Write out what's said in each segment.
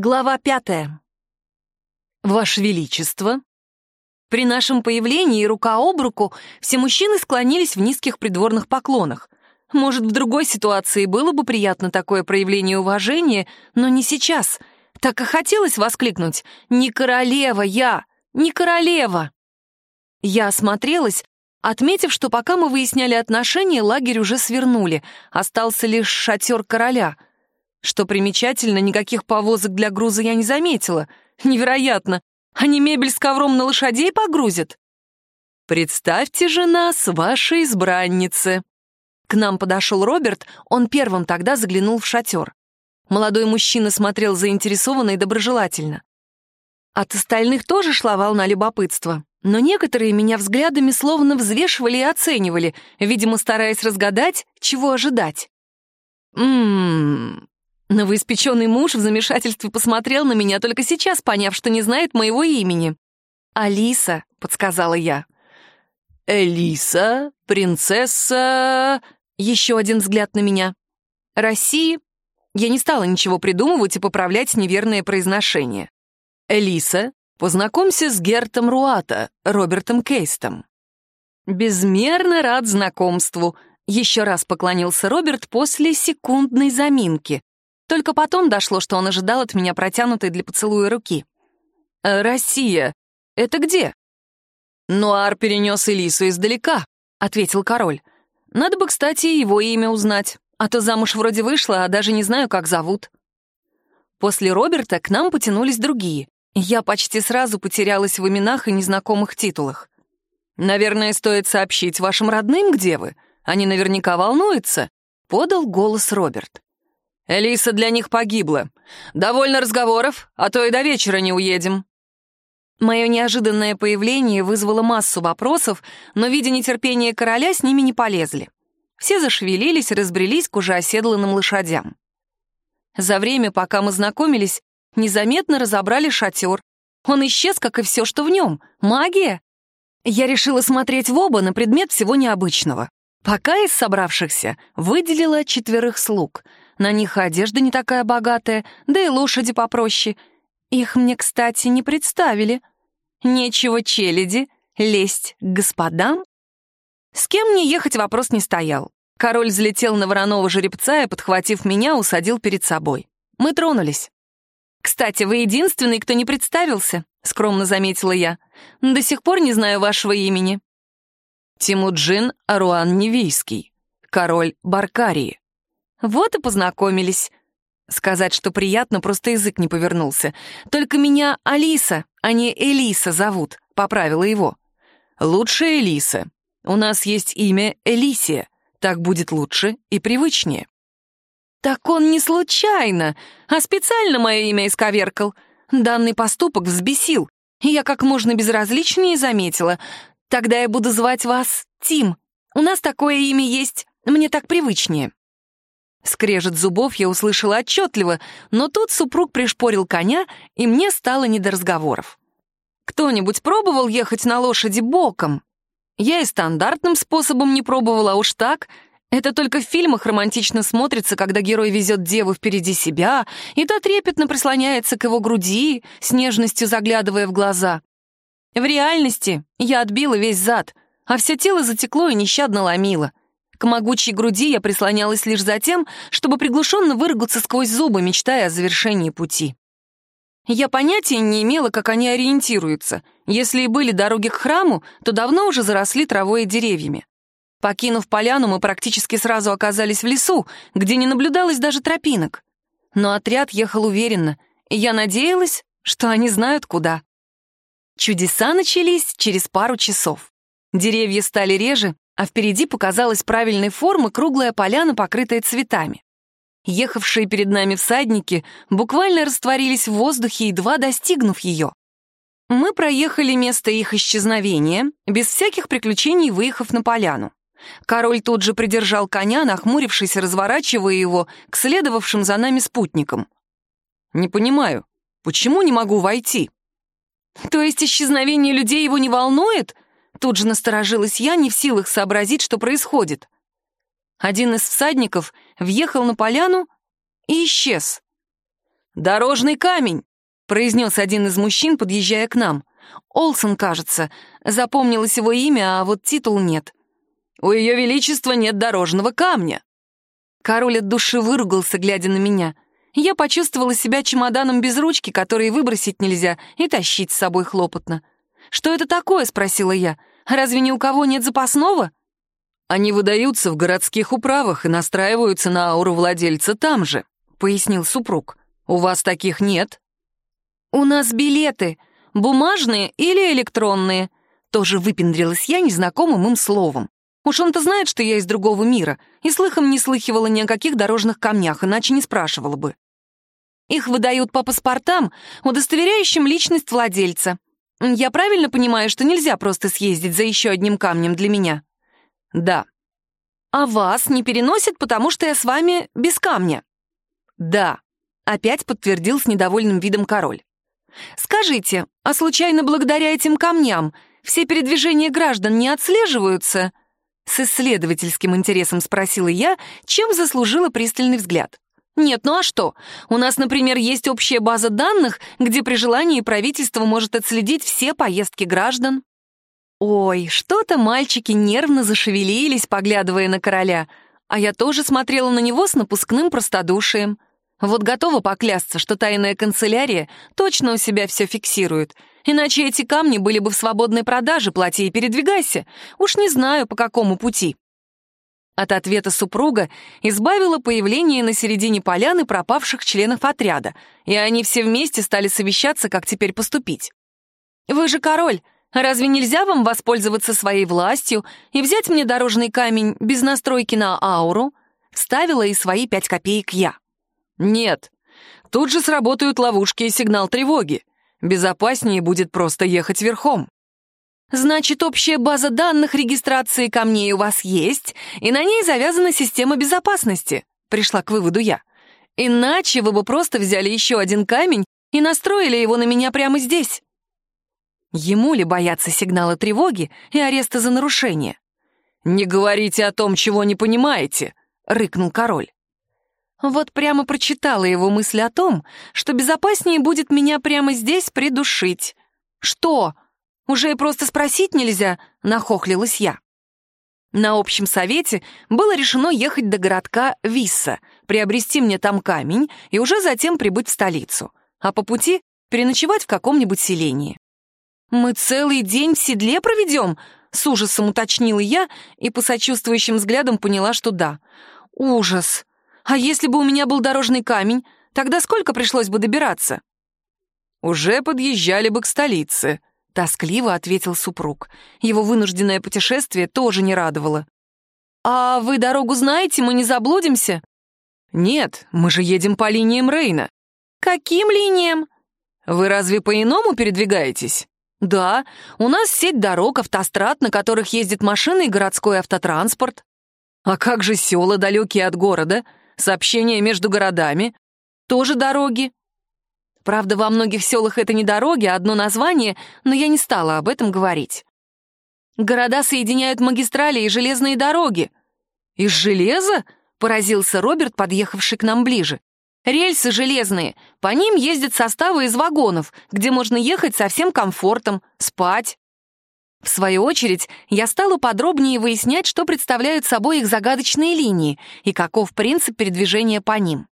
Глава пятая. Ваше Величество. При нашем появлении рука об руку все мужчины склонились в низких придворных поклонах. Может, в другой ситуации было бы приятно такое проявление уважения, но не сейчас. Так и хотелось воскликнуть «Не королева я! Не королева!» Я осмотрелась, отметив, что пока мы выясняли отношения, лагерь уже свернули, остался лишь шатер короля — что примечательно, никаких повозок для груза я не заметила. Невероятно. Они мебель с ковром на лошадей погрузят? Представьте же нас, ваши избранницы. К нам подошел Роберт, он первым тогда заглянул в шатер. Молодой мужчина смотрел заинтересованно и доброжелательно. От остальных тоже шла волна любопытства, но некоторые меня взглядами словно взвешивали и оценивали, видимо, стараясь разгадать, чего ожидать. Ммм, Новоиспеченный муж в замешательстве посмотрел на меня, только сейчас поняв, что не знает моего имени. «Алиса», — подсказала я. «Элиса, принцесса...» Еще один взгляд на меня. «России?» Я не стала ничего придумывать и поправлять неверное произношение. «Элиса, познакомься с Гертом Руата, Робертом Кейстом». «Безмерно рад знакомству», — еще раз поклонился Роберт после секундной заминки. Только потом дошло, что он ожидал от меня протянутой для поцелуя руки. «Э, «Россия, это где?» «Нуар перенес Элису издалека», — ответил король. «Надо бы, кстати, его имя узнать, а то замуж вроде вышла, а даже не знаю, как зовут». После Роберта к нам потянулись другие. Я почти сразу потерялась в именах и незнакомых титулах. «Наверное, стоит сообщить вашим родным, где вы. Они наверняка волнуются», — подал голос Роберт. Элиса для них погибла. Довольно разговоров, а то и до вечера не уедем». Мое неожиданное появление вызвало массу вопросов, но, видя нетерпение короля, с ними не полезли. Все зашевелились и разбрелись к уже оседланным лошадям. За время, пока мы знакомились, незаметно разобрали шатер. Он исчез, как и все, что в нем. Магия? Я решила смотреть в оба на предмет всего необычного. Пока из собравшихся выделила четверых слуг — на них одежда не такая богатая, да и лошади попроще. Их мне, кстати, не представили. Нечего челяди лезть к господам. С кем мне ехать вопрос не стоял. Король взлетел на вороного жеребца и, подхватив меня, усадил перед собой. Мы тронулись. «Кстати, вы единственный, кто не представился», — скромно заметила я. «До сих пор не знаю вашего имени». Тимуджин Аруан Невийский, король Баркарии. Вот и познакомились. Сказать, что приятно, просто язык не повернулся. Только меня Алиса, а не Элиса зовут, поправила его. Лучше Элиса. У нас есть имя Элисия. Так будет лучше и привычнее. Так он не случайно, а специально мое имя исковеркал. Данный поступок взбесил. Я как можно безразличнее заметила. Тогда я буду звать вас Тим. У нас такое имя есть, мне так привычнее. Скрежет зубов я услышала отчетливо, но тут супруг пришпорил коня, и мне стало не до разговоров. Кто-нибудь пробовал ехать на лошади боком? Я и стандартным способом не пробовала, а уж так. Это только в фильмах романтично смотрится, когда герой везет деву впереди себя, и та трепетно прислоняется к его груди, с нежностью заглядывая в глаза. В реальности я отбила весь зад, а все тело затекло и нещадно ломило. К могучей груди я прислонялась лишь за тем, чтобы приглушенно выругаться сквозь зубы, мечтая о завершении пути. Я понятия не имела, как они ориентируются. Если и были дороги к храму, то давно уже заросли травой и деревьями. Покинув поляну, мы практически сразу оказались в лесу, где не наблюдалось даже тропинок. Но отряд ехал уверенно, и я надеялась, что они знают куда. Чудеса начались через пару часов. Деревья стали реже, а впереди показалась правильной формы круглая поляна, покрытая цветами. Ехавшие перед нами всадники буквально растворились в воздухе, едва достигнув ее. Мы проехали место их исчезновения, без всяких приключений выехав на поляну. Король тут же придержал коня, нахмурившись разворачивая его к следовавшим за нами спутникам. «Не понимаю, почему не могу войти?» «То есть исчезновение людей его не волнует?» Тут же насторожилась я, не в силах сообразить, что происходит. Один из всадников въехал на поляну и исчез. «Дорожный камень», — произнес один из мужчин, подъезжая к нам. Олсон, кажется. Запомнилось его имя, а вот титул нет. «У Ее Величества нет дорожного камня». Король от души выругался, глядя на меня. Я почувствовала себя чемоданом без ручки, который выбросить нельзя, и тащить с собой хлопотно. «Что это такое?» — спросила я. «Разве ни у кого нет запасного?» «Они выдаются в городских управах и настраиваются на ауру владельца там же», — пояснил супруг. «У вас таких нет?» «У нас билеты. Бумажные или электронные?» Тоже выпендрилась я незнакомым им словом. Уж он-то знает, что я из другого мира, и слыхом не слыхивала ни о каких дорожных камнях, иначе не спрашивала бы. Их выдают по паспортам, удостоверяющим личность владельца. Я правильно понимаю, что нельзя просто съездить за еще одним камнем для меня? Да. А вас не переносят, потому что я с вами без камня? Да. Опять подтвердил с недовольным видом король. Скажите, а случайно благодаря этим камням все передвижения граждан не отслеживаются? С исследовательским интересом спросила я, чем заслужила пристальный взгляд. Нет, ну а что? У нас, например, есть общая база данных, где при желании правительство может отследить все поездки граждан. Ой, что-то мальчики нервно зашевелились, поглядывая на короля, а я тоже смотрела на него с напускным простодушием. Вот готова поклясться, что тайная канцелярия точно у себя все фиксирует, иначе эти камни были бы в свободной продаже, плати и передвигайся. Уж не знаю, по какому пути. От ответа супруга избавило появление на середине поляны пропавших членов отряда, и они все вместе стали совещаться, как теперь поступить. «Вы же король, разве нельзя вам воспользоваться своей властью и взять мне дорожный камень без настройки на ауру?» Ставила и свои пять копеек я. «Нет, тут же сработают ловушки и сигнал тревоги. Безопаснее будет просто ехать верхом». Значит, общая база данных регистрации камней у вас есть, и на ней завязана система безопасности, пришла к выводу я. Иначе вы бы просто взяли еще один камень и настроили его на меня прямо здесь. Ему ли бояться сигнала тревоги и ареста за нарушение? «Не говорите о том, чего не понимаете», — рыкнул король. Вот прямо прочитала его мысль о том, что безопаснее будет меня прямо здесь придушить. «Что?» Уже и просто спросить нельзя, нахохлилась я. На общем совете было решено ехать до городка Висса, приобрести мне там камень и уже затем прибыть в столицу, а по пути переночевать в каком-нибудь селении. «Мы целый день в седле проведем?» — с ужасом уточнила я и по сочувствующим взглядам поняла, что да. «Ужас! А если бы у меня был дорожный камень, тогда сколько пришлось бы добираться?» «Уже подъезжали бы к столице», Тоскливо ответил супруг. Его вынужденное путешествие тоже не радовало. «А вы дорогу знаете, мы не заблудимся?» «Нет, мы же едем по линиям Рейна». «Каким линиям?» «Вы разве по-иному передвигаетесь?» «Да, у нас сеть дорог, автострад, на которых ездят машины и городской автотранспорт». «А как же села, далекие от города? Сообщения между городами?» «Тоже дороги. Правда, во многих селах это не дороги, а одно название, но я не стала об этом говорить. Города соединяют магистрали и железные дороги. Из железа? Поразился Роберт, подъехавший к нам ближе. Рельсы железные, по ним ездят составы из вагонов, где можно ехать со всем комфортом, спать. В свою очередь, я стала подробнее выяснять, что представляют собой их загадочные линии и каков принцип передвижения по ним.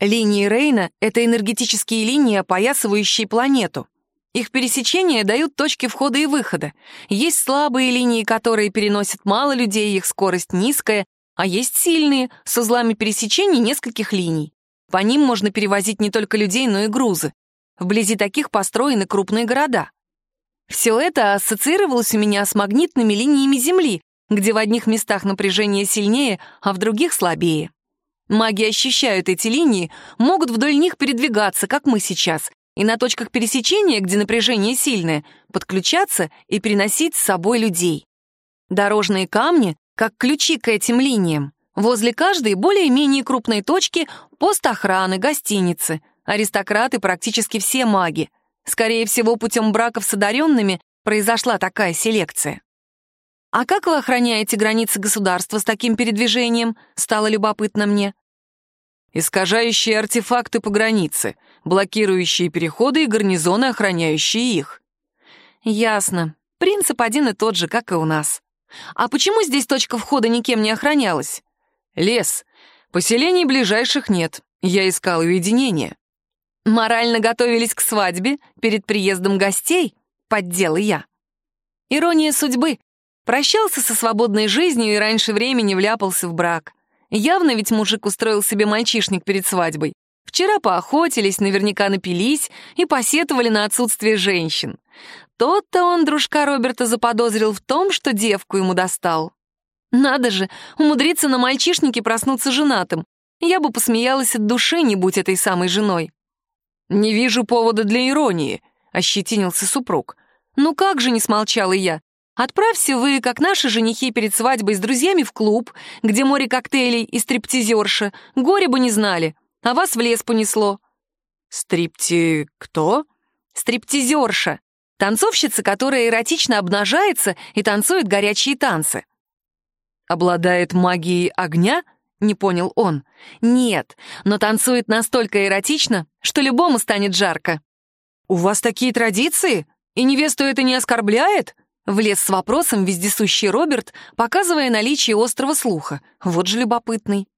Линии Рейна — это энергетические линии, опоясывающие планету. Их пересечения дают точки входа и выхода. Есть слабые линии, которые переносят мало людей, их скорость низкая, а есть сильные, с узлами пересечений нескольких линий. По ним можно перевозить не только людей, но и грузы. Вблизи таких построены крупные города. Все это ассоциировалось у меня с магнитными линиями Земли, где в одних местах напряжение сильнее, а в других слабее. Маги ощущают эти линии, могут вдоль них передвигаться, как мы сейчас, и на точках пересечения, где напряжение сильное, подключаться и переносить с собой людей. Дорожные камни — как ключи к этим линиям. Возле каждой более-менее крупной точки — пост охраны, гостиницы. Аристократы практически все маги. Скорее всего, путем браков с одаренными произошла такая селекция. «А как вы охраняете границы государства с таким передвижением?» — стало любопытно мне. искажающие артефакты по границе, блокирующие переходы и гарнизоны, охраняющие их. Ясно. Принцип один и тот же, как и у нас. А почему здесь точка входа никем не охранялась? Лес. Поселений ближайших нет. Я искал уединение. Морально готовились к свадьбе перед приездом гостей, поддела я. Ирония судьбы. Прощался со свободной жизнью и раньше времени вляпался в брак. Явно ведь мужик устроил себе мальчишник перед свадьбой. Вчера поохотились, наверняка напились и посетовали на отсутствие женщин. Тот-то он дружка Роберта заподозрил в том, что девку ему достал. Надо же, умудриться на мальчишнике проснуться женатым. Я бы посмеялась от души, не будь этой самой женой. «Не вижу повода для иронии», — ощетинился супруг. «Ну как же не смолчала я? Отправься вы, как наши женихи перед свадьбой, с друзьями в клуб, где море коктейлей и стриптизерша. Горе бы не знали, а вас в лес понесло». «Стрипти... кто?» «Стриптизерша. Танцовщица, которая эротично обнажается и танцует горячие танцы. «Обладает магией огня?» — не понял он. «Нет, но танцует настолько эротично, что любому станет жарко». «У вас такие традиции? И невесту это не оскорбляет?» Влез с вопросом вездесущий Роберт, показывая наличие острого слуха. Вот же любопытный.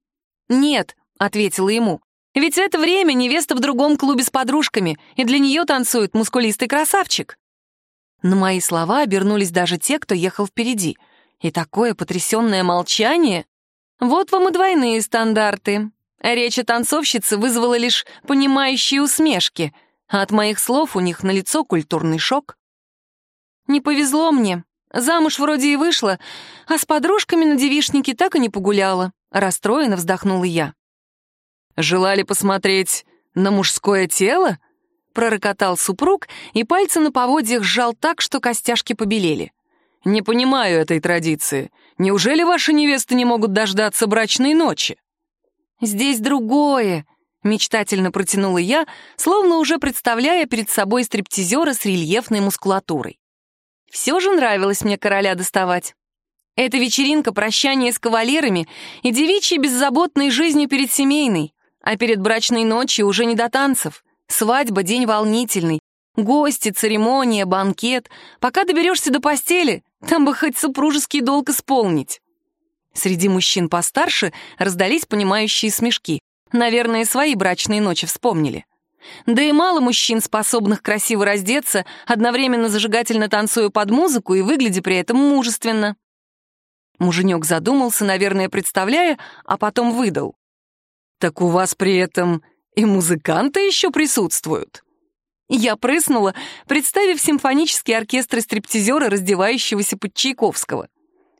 «Нет», — ответила ему, — «ведь это время невеста в другом клубе с подружками, и для нее танцует мускулистый красавчик». На мои слова обернулись даже те, кто ехал впереди. И такое потрясенное молчание. Вот вам и двойные стандарты. Речь о танцовщице вызвала лишь понимающие усмешки, а от моих слов у них на лицо культурный шок. Не повезло мне. Замуж вроде и вышла, а с подружками на девишнике так и не погуляла. Расстроенно вздохнула я. «Желали посмотреть на мужское тело?» пророкотал супруг и пальцы на поводьях сжал так, что костяшки побелели. «Не понимаю этой традиции. Неужели ваши невесты не могут дождаться брачной ночи?» «Здесь другое», — мечтательно протянула я, словно уже представляя перед собой стриптизера с рельефной мускулатурой. Все же нравилось мне короля доставать. Эта вечеринка — прощание с кавалерами и девичьей беззаботной жизнью перед семейной, а перед брачной ночью уже не до танцев. Свадьба — день волнительный. Гости, церемония, банкет. Пока доберешься до постели, там бы хоть супружеский долг исполнить. Среди мужчин постарше раздались понимающие смешки. Наверное, свои брачные ночи вспомнили. Да и мало мужчин, способных красиво раздеться, одновременно зажигательно танцуя под музыку и выглядя при этом мужественно. Муженек задумался, наверное, представляя, а потом выдал. «Так у вас при этом и музыканты еще присутствуют. Я прыснула, представив симфонический оркестр стриптизера, раздевающегося под Чайковского.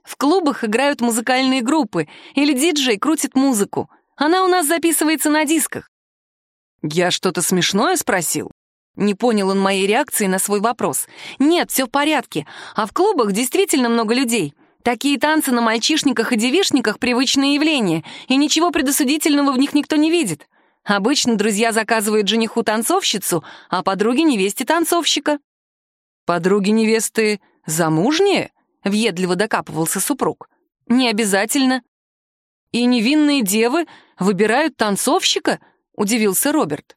В клубах играют музыкальные группы, или диджей крутит музыку. Она у нас записывается на дисках. Я что-то смешное спросил? Не понял он моей реакции на свой вопрос. Нет, все в порядке. А в клубах действительно много людей. Такие танцы на мальчишниках и девишниках — привычное явление, и ничего предосудительного в них никто не видит. Обычно друзья заказывают жениху танцовщицу, а подруги невесте танцовщика. Подруги невесты замужние? Въедливо докапывался супруг. Не обязательно. И невинные девы выбирают танцовщика? Удивился Роберт.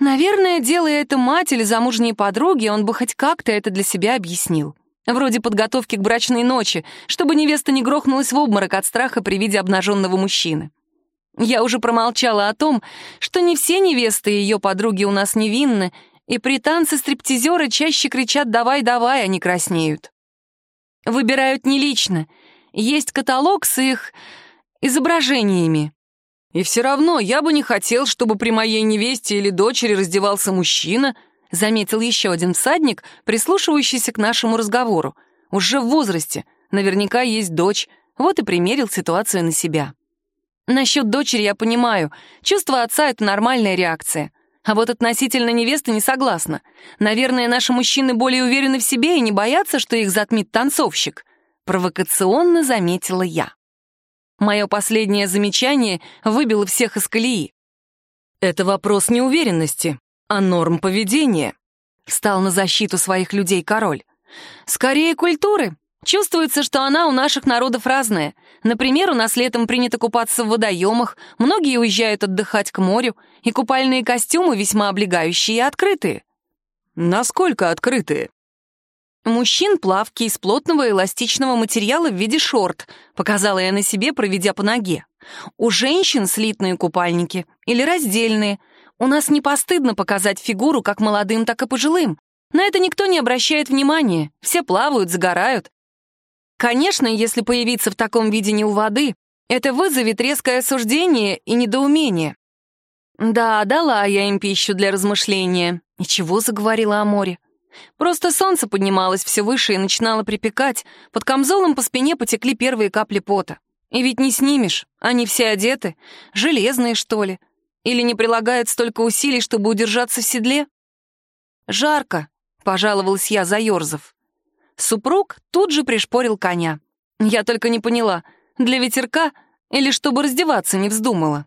Наверное, делая это мать или замужние подруги, он бы хоть как-то это для себя объяснил. Вроде подготовки к брачной ночи, чтобы невеста не грохнулась в обморок от страха при виде обнаженного мужчины. Я уже промолчала о том, что не все невесты и ее подруги у нас невинны, и при танце стриптизеры чаще кричат «давай, давай», а не краснеют. Выбирают не лично. Есть каталог с их изображениями. И все равно я бы не хотел, чтобы при моей невесте или дочери раздевался мужчина, заметил еще один всадник, прислушивающийся к нашему разговору. Уже в возрасте, наверняка есть дочь, вот и примерил ситуацию на себя. Насчет дочери я понимаю. Чувство отца — это нормальная реакция. А вот относительно невесты не согласна. Наверное, наши мужчины более уверены в себе и не боятся, что их затмит танцовщик. Провокационно заметила я. Мое последнее замечание выбило всех из колеи. Это вопрос не уверенности, а норм поведения. Встал на защиту своих людей король. Скорее культуры. Чувствуется, что она у наших народов разная. Например, у нас летом принято купаться в водоемах, многие уезжают отдыхать к морю, и купальные костюмы весьма облегающие и открытые. Насколько открытые? Мужчин плавки из плотного эластичного материала в виде шорт, показала я на себе, проведя по ноге. У женщин слитные купальники или раздельные. У нас не постыдно показать фигуру как молодым, так и пожилым. На это никто не обращает внимания. Все плавают, загорают. Конечно, если появиться в таком виде не у воды, это вызовет резкое осуждение и недоумение. Да, дала я им пищу для размышления. Ничего заговорила о море. Просто солнце поднималось все выше и начинало припекать, под камзолом по спине потекли первые капли пота. И ведь не снимешь, они все одеты, железные, что ли. Или не прилагают столько усилий, чтобы удержаться в седле? «Жарко», — пожаловалась я, заерзав. Супруг тут же пришпорил коня. Я только не поняла, для ветерка или чтобы раздеваться не вздумала.